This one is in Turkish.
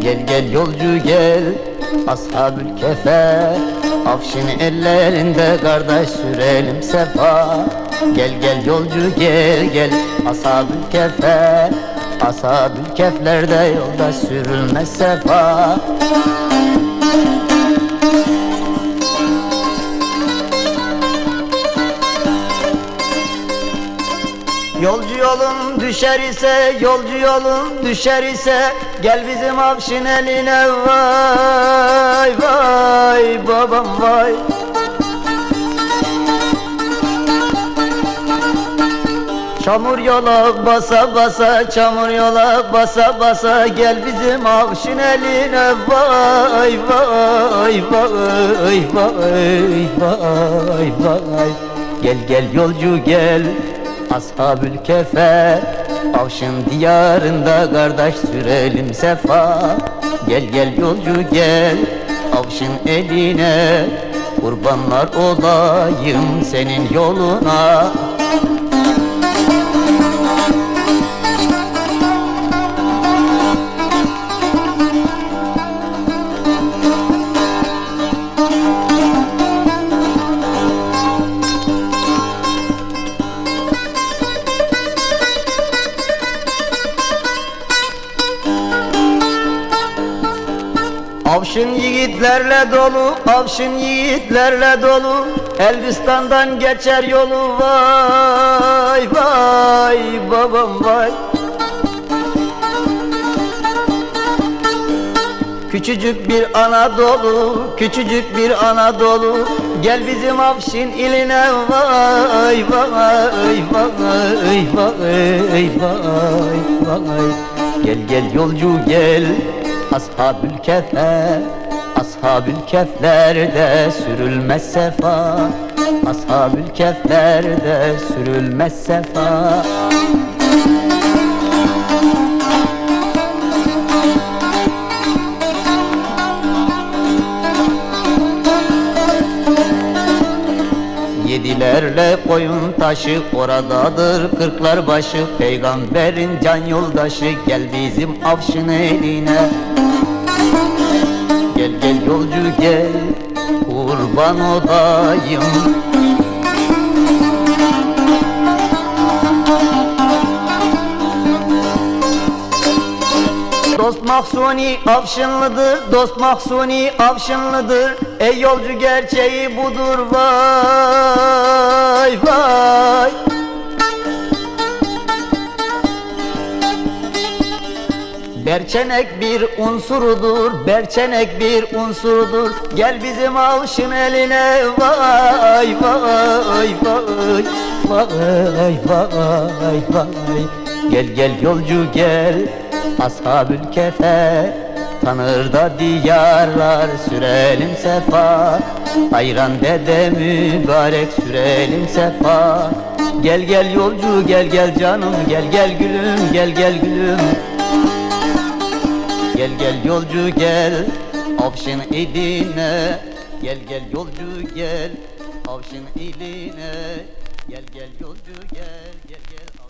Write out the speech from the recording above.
Gel gel yolcu gel. Ashabül kefe. Afşin ellerinde kardeş sürelim sefa. Gel gel yolcu gel gel Ashabül kefe. Ashabül keflerde yolda sürülmez sefa yolun düşer ise, yolcu yolun düşer ise Gel bizim avşin eline vay vay babam vay. Çamur yola basa basa, çamur yola basa basa Gel bizim avşin eline vay vay vay vay vay vay. Gel gel yolcu gel Ashabül kefe Avşın diyarında kardeş sürelim sefa. Gel gel yolcu gel Avşın eline Kurbanlar olayım senin yoluna Avşın yiğitlerle dolu, avşın yiğitlerle dolu Elbistan'dan geçer yolu vay vay babam vay. Küçücük bir Anadolu, küçücük bir Anadolu Gel bizim Afşin iline vay vay vay vay vay vay. Gel gel yolcu gel Ashabül kefe Ashabül keflerde sürülmez sefa. Ashabül keflerde sürülmez sefa Yedilerle koyun taşı oradadır kırklar başı. Peygamberin can yoldaşı gel bizim avşın eline. Gel gel yolcu gel kurban olayım mahsuni avşınlıdır, dost mahsuni avşınlıdır. Ey yolcu gerçeği budur vay vay. Berçenek bir unsurudur, berçenek bir unsurudur. Gel bizim avşın eline vay vay vay Vay vay vay Gel gel yolcu gel Ashabül kefe Tanır da diyarlar sürelim sefa. Ayran dede mübarek sürelim sefa. Gel gel yolcu gel gel canım gel gel gülüm gel gel gülüm. Gel gel yolcu gel Avşın iline. Gel gel yolcu gel Avşın iline. Gel gel yolcu gel gel gel